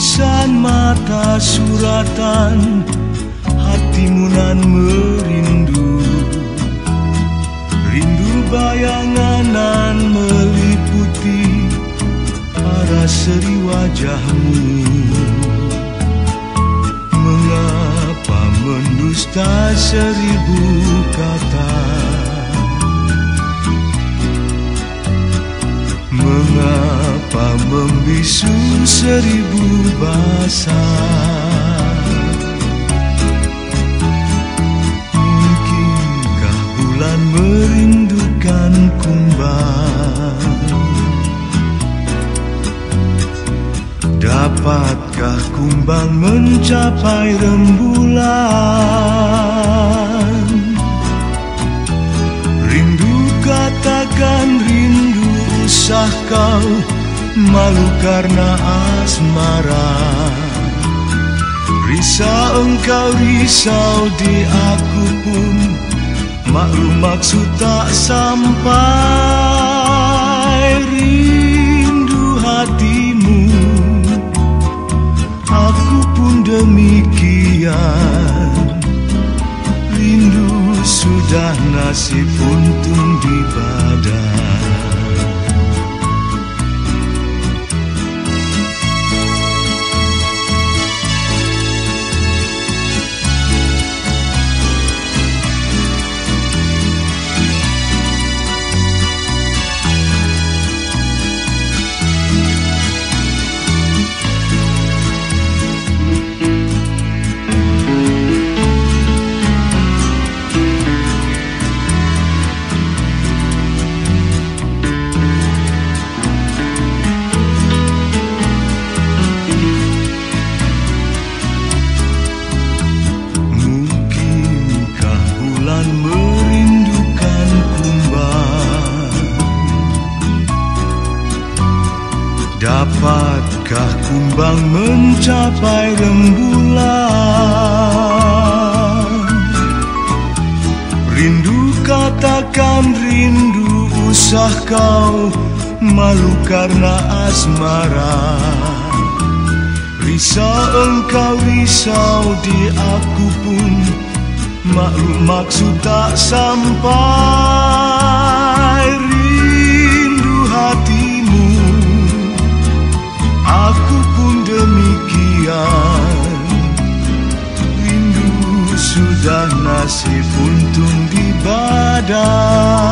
tulisan mata suratan hatimu nan merindu. Rindu bayangan nan meliputi arah seri wajahmu. Mengapa mendusta seribu kata? Mengapa membisu seribu bahasa Mungkinkah bulan merindukan kumbang? Dapatkah kumbang mencapai rembulan? Rindu katakan rindu usah kau malu karena asmara. Risau engkau risau di aku pun. Maklum maksud tak sampai Rindu hatimu. Aku pun demikian. Rindu sudah nasib untung di badan Dapatkah kumbang mencapai rembulan? Rindu katakan rindu usah kau Malu karena asmara. Risau engkau risau di aku pun Maklum maksud tak sampai Rindu sudah nasib untung di badan